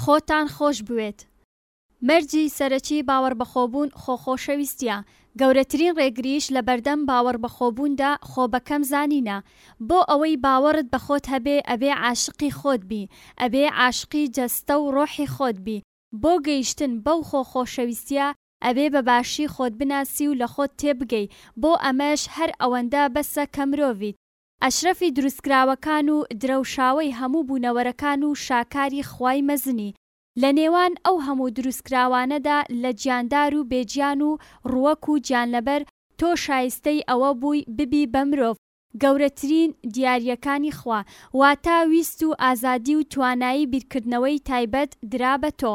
خۆتان خۆش بوێت. مەرجی سەرەکی باوەڕبەخۆبوون خۆ خۆشەویستیە، گەورەترین ڕێگریش لە بەردەم باوەڕبەخۆبووندا خۆ بەکەم زانینە، بۆ ئەوەی باوەڕت بە خۆت هەبێ ئەبێ عاشقی خۆت بی، ئەبێ عاشقی جەستە و ڕۆحی خۆت بی، بۆ گەیشتن بەو خۆ خۆشەویستیە ئەبێ بە باشی خۆت بناسی و لە خۆت تێبگەی، بۆ ئەمەش هەر ئەوەندە بەسە کە مرۆڤیت، ئەشرەفی دروستکراوەکان و درەوشاوەی هەموو بوونەوەرەکان و شاکاری خوای مەزنی، لە نێوان ئەو هەموو دروستکراوانەدا لە جاندار و بێ جان و ڕووەک و گیانلەبەر تۆ شایستەی ئەوە بووی ببی بە مرۆڤ، گەورەترین دیارییەکانی خوا، واتە ویست و ئازادی و توانایی بیرکردنەوەی تایبەت درا بە تۆ.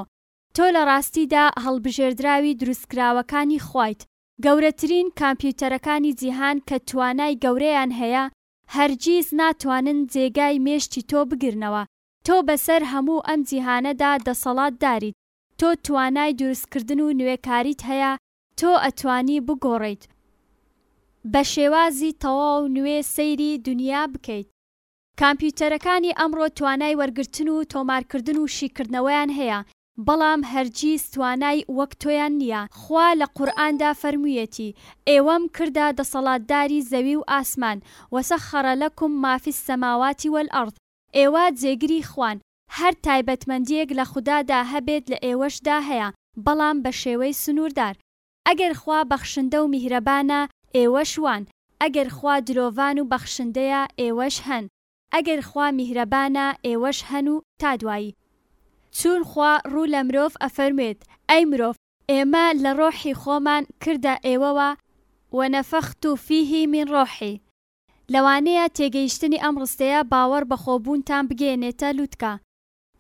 تۆ لە ڕاستیدا هەڵبژێردراوی دروستکراوەکانی خوایت، گەورەترین کامپیوتەرەکانی جیهان کە توانای گەورەیان هەیە هەرگیز ناتوانن جێگای مێشکی تۆ بگرنەوە، تۆ بەسەر هەموو ئەم جیهانەدا دەسەڵات داریت، تۆ توانای دروستکردن و نوێکاریت هەیە، تۆ ئەتوانی بگۆڕێیت بە شێوازی تەواو نوێ سەیری دونیا بکەیت. کامپیوتەرەکانی ئەمڕۆ توانای وەرگرتن و تۆمارکردن و شیکردنەوەیان هەیە، بەڵام هەرگیز توانای وەک تۆیان نیە خوا لە قورئاندا فەرموویەتی ئێوەم کردە دەسەڵاتداری زەوی و ئاسمان وسخر لکم ما فی السماوات والارض ئێوە جێگری خوان هەر تایبەتمەندیەک لە خودادا هەبێت لە ئێوەشدا هەیە بەڵام بە شێوەی سنوردار ئەگەر خوا بەخشندە و میهرەبانە ئێوەش وان ئەگەر خوا درۆڤان و بەخشندەیە ئێوەش هەن ئەگەر خوا میهرەبانە ئێوەش هەن و تا دوایی. چوون خوا ڕوو لە مرۆڤ ئەفەرموێت ئەی مرۆڤ ئێمە لە ڕۆحی خۆمان کردە ئێوەوە ونفخت فیه من ڕۆحی لەوانەیە تێگەیشتنی ئەم ڕستەیە باوەڕ بە خۆ بوونتان بگەیەنێتە لوتکە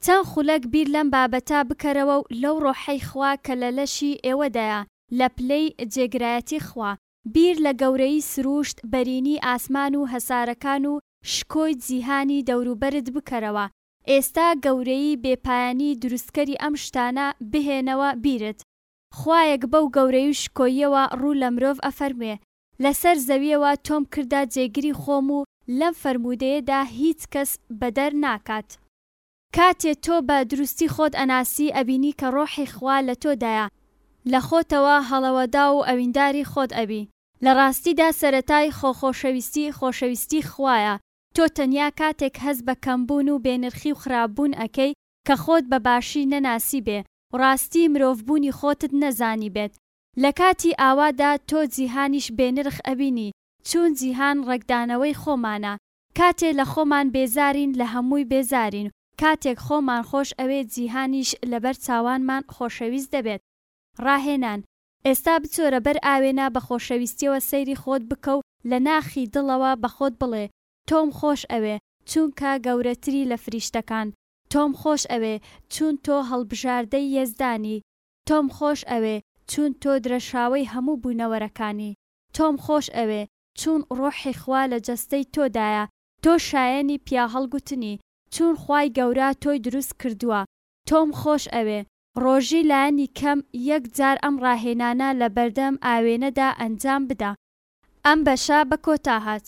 چەند خولەک بیر لەم بابەتە بکەرەوە و لەو ڕۆحەی خوا کە لە لەشی ئێوەدایە لە پلەی جێگرایەتی خوا بیر لە گەورەیی سرووشت، بەرینی ئاسمان و هەسارەکان و شکۆی جیهانی دەوروبەرت بکەرەوە، ئێستا گەورەیی بێپایانی دروستکەری ئەم شتانە بهێنەوە بیرت. خوایەک بەو گەورەی و شکۆییەوە ڕوو لە مرۆڤ ئەفەرموێ، لەسەر زەویەوە تۆم کردە جێگری خۆم و لەم فەرموودەیەدا هیچ کەس بەدەر ناکات. کاتێ تۆ بە دروستی خۆت ئەناسی ئەبینی کە ڕۆحی خوا لە تۆ دایە لە خۆتەوە هەڵەوەداو و ئەوینداری خۆت ئەبی لە ڕاستیدا سەرەتای خۆ خۆشەویستی خۆشەویستی خوایە تۆ تەنیا کاتێک هەست بە کەم بوون و بێ نرخی و خراپ بوون ئەکەی کە خۆت بە باشی نەناسیبێ و ڕاستی مرۆڤ بوونی خۆتت نەزانیبێت لە کاتی ئاوادا تۆ جیهانیش بێ نرخ ئەبینی چوون جیهان ڕەگدانەوەی خۆمانە کاتێ لە خۆمان بێزارین لە هەمووی بێزارین کاتێک خۆمان خۆش ئەوێ جیهانیش لەبەر چاوانمان خۆشەویست دەبێت ڕاهێنان، ئێستا بچۆرە بەر ئاوێنە بە خۆشەویستیەوە سەیری خۆت بکە و لە ناخی دڵەوە بە خۆت بڵێ تۆم خۆش ئەوێ چوونکە گەورەتری لە فریشتەکان تۆم خۆش ئەوێ چوون تۆ هەڵبژاردەی یەزدانی تۆم خۆش ئەوێ چوون تۆ درەشاوەی هەموو بوونەوەرەکانی تۆم خۆش ئەوێ چوون ڕۆحی خوا لە جەستەی تۆدایە تۆ شایەنی پیاهەڵگوتنی چوون خوای گەورە تۆی دروست کردووە تۆم خۆش ئەوێ ڕۆژی لانی کەم یەک جار ئەم ڕاهێنانە لە بەردەم ئاوێنەدا ئەنجام بدە ئەم بەشە بە کۆتا هات